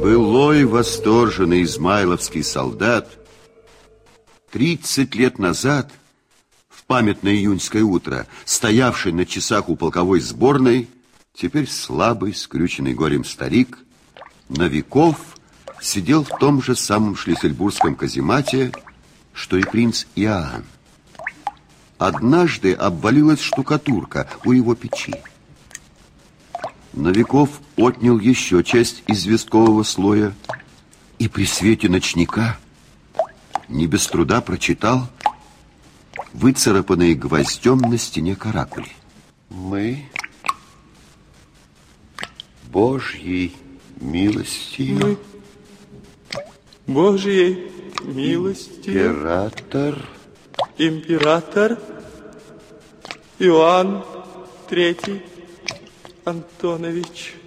Былой восторженный измайловский солдат тридцать лет назад, в памятное июньское утро, стоявший на часах у полковой сборной, теперь слабый, скрюченный горем старик, Новиков сидел в том же самом шлиссельбургском каземате, что и принц Иоанн. Однажды обвалилась штукатурка у его печи. Новиков отнял еще часть известкового слоя и при свете ночника не без труда прочитал выцарапанные гвоздем на стене каракули. Мы Божьей милости. Мы Божьей милости. Император. Император Иоанн Третий Антонович.